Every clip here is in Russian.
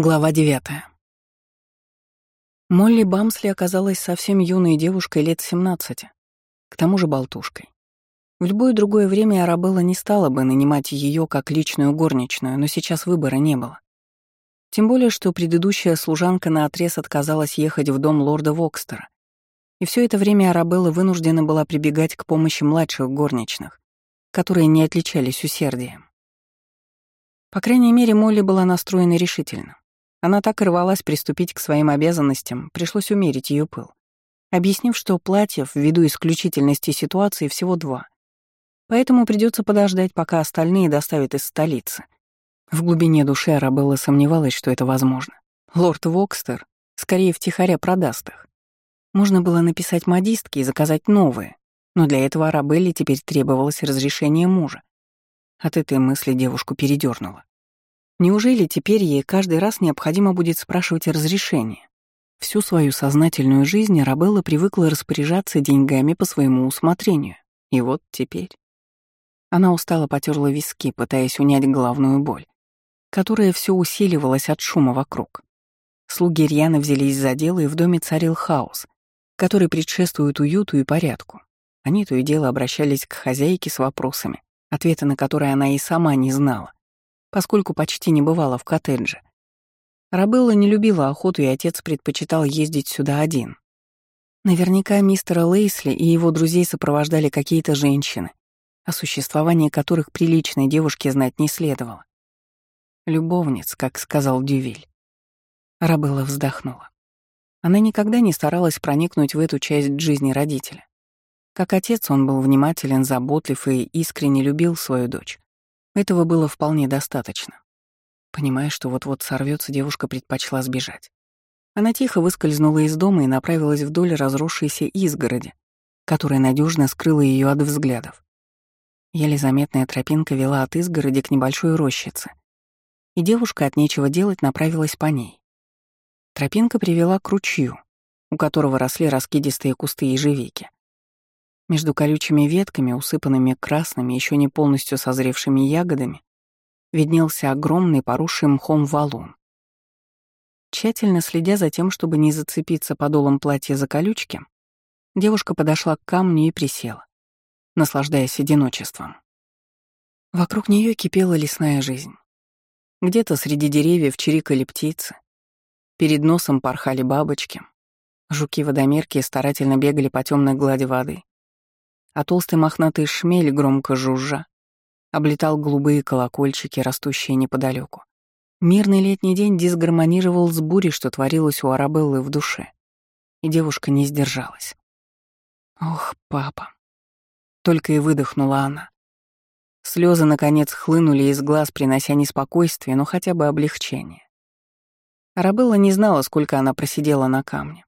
Глава девятая. Молли Бамсли оказалась совсем юной девушкой лет 17, к тому же болтушкой. В любое другое время Арабелла не стала бы нанимать ее как личную горничную, но сейчас выбора не было. Тем более, что предыдущая служанка наотрез отказалась ехать в дом лорда Вокстера. И все это время Арабелла вынуждена была прибегать к помощи младших горничных, которые не отличались усердием. По крайней мере, Молли была настроена решительно. Она так рвалась приступить к своим обязанностям, пришлось умерить ее пыл, объяснив, что платьев, ввиду исключительности ситуации, всего два. Поэтому придется подождать, пока остальные доставят из столицы. В глубине души Арабелла сомневалась, что это возможно. Лорд Вокстер скорее втихаря продаст их. Можно было написать модистке и заказать новые, но для этого Арабелле теперь требовалось разрешение мужа. От этой мысли девушку передернуло. Неужели теперь ей каждый раз необходимо будет спрашивать разрешение? Всю свою сознательную жизнь Арабелла привыкла распоряжаться деньгами по своему усмотрению. И вот теперь... Она устало потерла виски, пытаясь унять головную боль, которая все усиливалась от шума вокруг. Слуги Рьяны взялись за дело, и в доме царил хаос, который предшествует уюту и порядку. Они то и дело обращались к хозяйке с вопросами, ответы на которые она и сама не знала поскольку почти не бывала в коттедже. Рабелла не любила охоту, и отец предпочитал ездить сюда один. Наверняка мистера Лейсли и его друзей сопровождали какие-то женщины, о существовании которых приличной девушке знать не следовало. Любовниц, как сказал Дювиль. Рабелла вздохнула. Она никогда не старалась проникнуть в эту часть жизни родителя. Как отец он был внимателен, заботлив и искренне любил свою дочь. Этого было вполне достаточно. Понимая, что вот-вот сорвется, девушка предпочла сбежать. Она тихо выскользнула из дома и направилась вдоль разросшейся изгороди, которая надежно скрыла ее от взглядов. Еле заметная тропинка вела от изгороди к небольшой рощице, и девушка от нечего делать направилась по ней. Тропинка привела к ручью, у которого росли раскидистые кусты ежевики. Между колючими ветками, усыпанными красными, еще не полностью созревшими ягодами, виднелся огромный поросший мхом валун. Тщательно следя за тем, чтобы не зацепиться подолом платья за колючки, девушка подошла к камню и присела, наслаждаясь одиночеством. Вокруг нее кипела лесная жизнь. Где-то среди деревьев чирикали птицы, перед носом порхали бабочки, жуки-водомерки старательно бегали по темной глади воды, а толстый мохнатый шмель, громко жужжа, облетал голубые колокольчики, растущие неподалеку. Мирный летний день дисгармонировал с бурей, что творилось у Арабеллы в душе, и девушка не сдержалась. «Ох, папа!» Только и выдохнула она. Слезы, наконец, хлынули из глаз, принося не спокойствие, но хотя бы облегчение. Арабелла не знала, сколько она просидела на камне.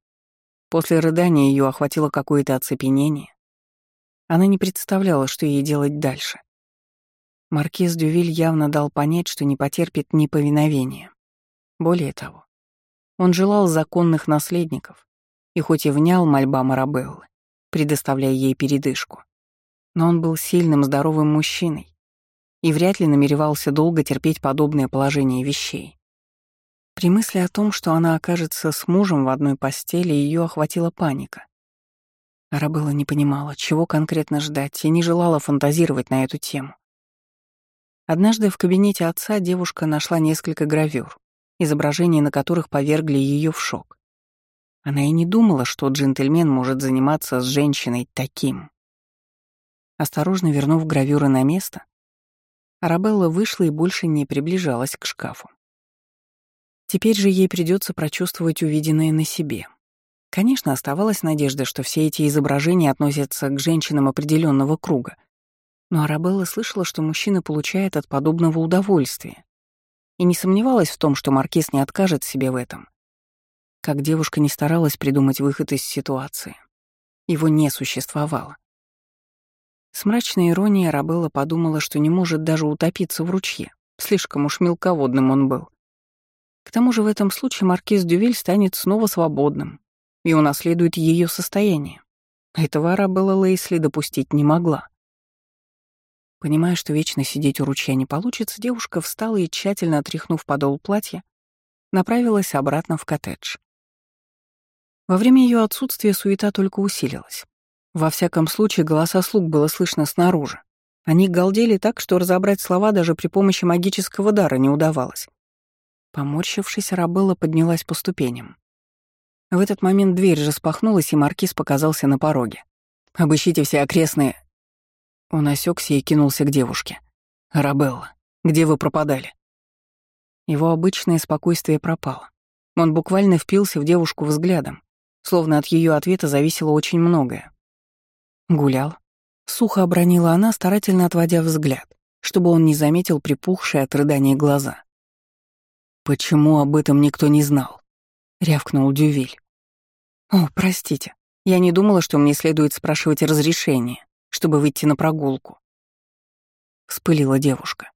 После рыдания ее охватило какое-то оцепенение, она не представляла, что ей делать дальше. Маркиз Дювиль явно дал понять, что не потерпит неповиновения. Более того, он желал законных наследников, и хоть и внял мольба Марабеллы, предоставляя ей передышку, но он был сильным, здоровым мужчиной и вряд ли намеревался долго терпеть подобное положение вещей. При мысли о том, что она окажется с мужем в одной постели, ее охватила паника. Арабелла не понимала, чего конкретно ждать, и не желала фантазировать на эту тему. Однажды в кабинете отца девушка нашла несколько гравюр, изображения на которых повергли ее в шок. Она и не думала, что джентльмен может заниматься с женщиной таким. Осторожно вернув гравюры на место, Арабелла вышла и больше не приближалась к шкафу. Теперь же ей придется прочувствовать увиденное на себе — Конечно, оставалась надежда, что все эти изображения относятся к женщинам определенного круга. Но Арабелла слышала, что мужчина получает от подобного удовольствие. И не сомневалась в том, что Маркиз не откажет себе в этом. Как девушка не старалась придумать выход из ситуации. Его не существовало. С мрачной иронией Арабелла подумала, что не может даже утопиться в ручье. Слишком уж мелководным он был. К тому же в этом случае маркиз Дювель станет снова свободным, и унаследует ее состояние. Этого Арабелла Лейсли допустить не могла. Понимая, что вечно сидеть у ручья не получится, девушка встала и, тщательно отряхнув подол платья, направилась обратно в коттедж. Во время ее отсутствия суета только усилилась. Во всяком случае, голоса слуг было слышно снаружи. Они галдели так, что разобрать слова даже при помощи магического дара не удавалось. Поморщившись, Рабелла поднялась по ступеням. В этот момент дверь распахнулась, и маркиз показался на пороге. «Обыщите все окрестные...» Он осекся и кинулся к девушке. «Рабелла, где вы пропадали?» Его обычное спокойствие пропало. Он буквально впился в девушку взглядом, словно от ее ответа зависело очень многое. Гулял. Сухо обронила она, старательно отводя взгляд, чтобы он не заметил припухшие от рыдания глаза. «Почему об этом никто не знал?» — рявкнул Дювиль. «О, простите, я не думала, что мне следует спрашивать разрешение, чтобы выйти на прогулку». Вспылила девушка.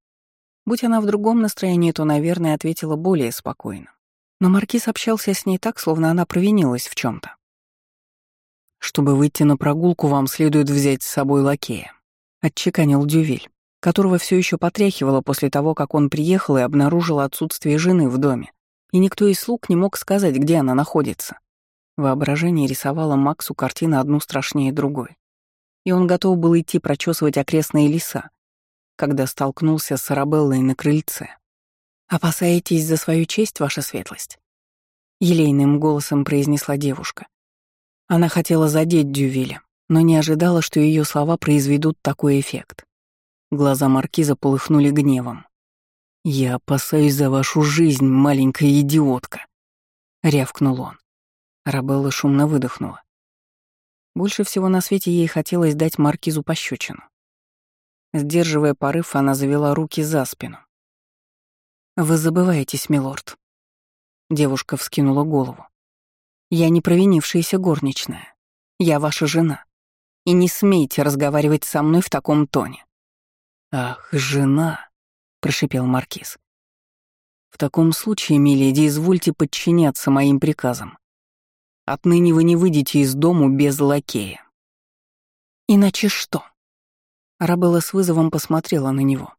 Будь она в другом настроении, то, наверное, ответила более спокойно. Но Маркиз общался с ней так, словно она провинилась в чем то «Чтобы выйти на прогулку, вам следует взять с собой лакея», — отчеканил Дювиль которого все еще потряхивало после того, как он приехал и обнаружил отсутствие жены в доме, и никто из слуг не мог сказать, где она находится. Воображение рисовало Максу картины одну страшнее другой, и он готов был идти прочесывать окрестные леса, когда столкнулся с Арабеллой на крыльце. «Опасаетесь за свою честь, ваша светлость?» Елейным голосом произнесла девушка. Она хотела задеть Дювиля, но не ожидала, что ее слова произведут такой эффект. Глаза маркиза полыхнули гневом. «Я опасаюсь за вашу жизнь, маленькая идиотка», — рявкнул он. Рабелла шумно выдохнула. Больше всего на свете ей хотелось дать маркизу пощечину. Сдерживая порыв, она завела руки за спину. «Вы забываетесь, милорд». Девушка вскинула голову. «Я не провинившаяся горничная. Я ваша жена. И не смейте разговаривать со мной в таком тоне». «Ах, жена!» — прошипел Маркиз. «В таком случае, миледи, извольте подчиняться моим приказам. Отныне вы не выйдете из дому без лакея». «Иначе что?» Арабелла с вызовом посмотрела на него,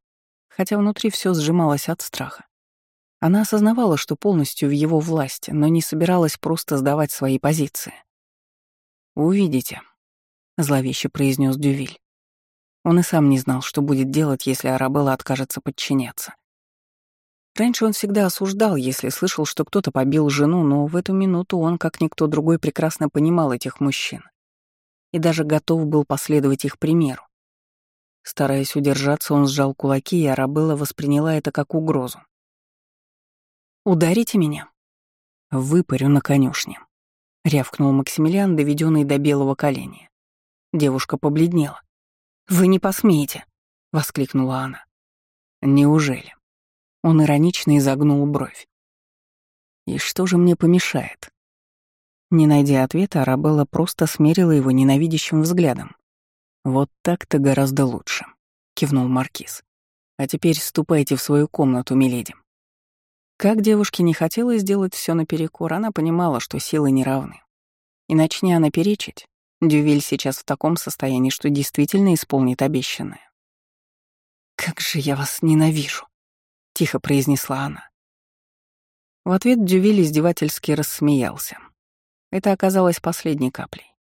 хотя внутри все сжималось от страха. Она осознавала, что полностью в его власти, но не собиралась просто сдавать свои позиции. «Увидите», — зловеще произнес Дювиль. Он и сам не знал, что будет делать, если Арабелла откажется подчиняться. Раньше он всегда осуждал, если слышал, что кто-то побил жену, но в эту минуту он, как никто другой, прекрасно понимал этих мужчин и даже готов был последовать их примеру. Стараясь удержаться, он сжал кулаки, и Арабелла восприняла это как угрозу. «Ударите меня?» «Выпарю на конюшне», — рявкнул Максимилиан, доведенный до белого коленя. Девушка побледнела. «Вы не посмеете!» — воскликнула она. «Неужели?» Он иронично изогнул бровь. «И что же мне помешает?» Не найдя ответа, Арабелла просто смерила его ненавидящим взглядом. «Вот так-то гораздо лучше», — кивнул Маркиз. «А теперь ступайте в свою комнату, миледи». Как девушке не хотелось сделать все наперекор, она понимала, что силы не равны. И начни она перечить, Дювиль сейчас в таком состоянии, что действительно исполнит обещанное. «Как же я вас ненавижу!» — тихо произнесла она. В ответ Дювиль издевательски рассмеялся. Это оказалось последней каплей.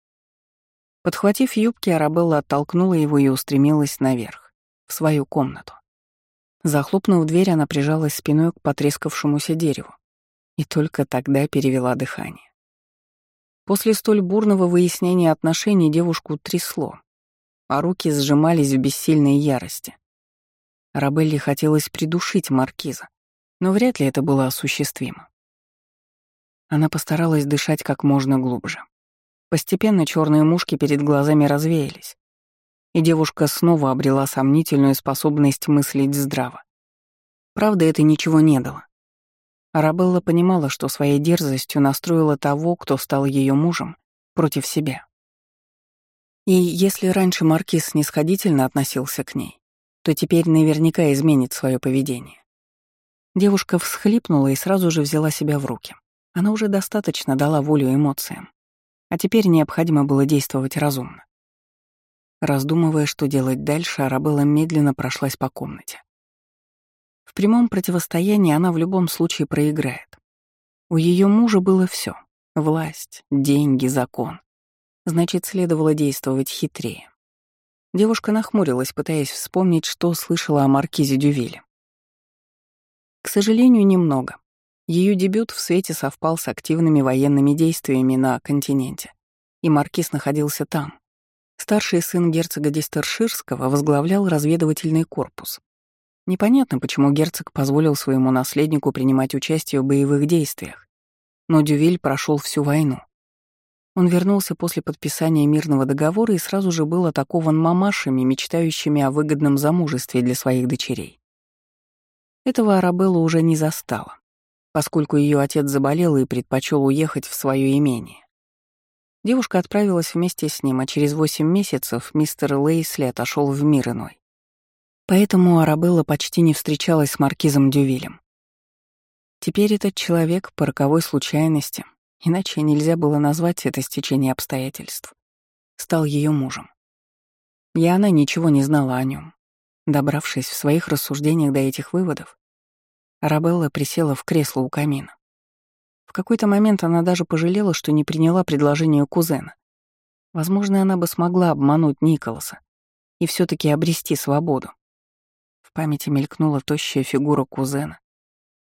Подхватив юбки, Арабелла оттолкнула его и устремилась наверх, в свою комнату. Захлопнув дверь, она прижалась спиной к потрескавшемуся дереву и только тогда перевела дыхание. После столь бурного выяснения отношений девушку трясло, а руки сжимались в бессильной ярости. Рабелле хотелось придушить маркиза, но вряд ли это было осуществимо. Она постаралась дышать как можно глубже. Постепенно черные мушки перед глазами развеялись, и девушка снова обрела сомнительную способность мыслить здраво. Правда, это ничего не дало. Арабелла понимала, что своей дерзостью настроила того, кто стал ее мужем, против себя. И если раньше Маркиз снисходительно относился к ней, то теперь наверняка изменит свое поведение. Девушка всхлипнула и сразу же взяла себя в руки. Она уже достаточно дала волю эмоциям, а теперь необходимо было действовать разумно. Раздумывая, что делать дальше, Арабелла медленно прошлась по комнате. В прямом противостоянии она в любом случае проиграет. У ее мужа было все: власть, деньги, закон. Значит, следовало действовать хитрее. Девушка нахмурилась, пытаясь вспомнить, что слышала о маркизе Дювиле. К сожалению, немного. Ее дебют в свете совпал с активными военными действиями на континенте, и маркиз находился там. Старший сын герцога Дистерширского возглавлял разведывательный корпус. Непонятно, почему герцог позволил своему наследнику принимать участие в боевых действиях, но Дювиль прошел всю войну. Он вернулся после подписания мирного договора и сразу же был атакован мамашами, мечтающими о выгодном замужестве для своих дочерей. Этого Арабелла уже не застала, поскольку ее отец заболел и предпочел уехать в свое имение. Девушка отправилась вместе с ним, а через восемь месяцев мистер Лейсли отошел в мир иной. Поэтому Арабелла почти не встречалась с маркизом Дювилем. Теперь этот человек по роковой случайности, иначе нельзя было назвать это стечение обстоятельств, стал ее мужем. И она ничего не знала о нем, Добравшись в своих рассуждениях до этих выводов, Арабелла присела в кресло у камина. В какой-то момент она даже пожалела, что не приняла предложение кузена. Возможно, она бы смогла обмануть Николаса и все таки обрести свободу. Памяти мелькнула тощая фигура кузена,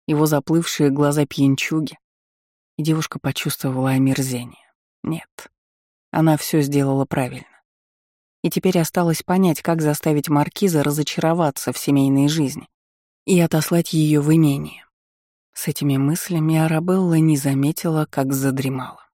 его заплывшие глаза пьянчуги, и девушка почувствовала омерзение. Нет, она все сделала правильно и теперь осталось понять, как заставить маркиза разочароваться в семейной жизни и отослать ее в имение. С этими мыслями Арабелла не заметила, как задремала.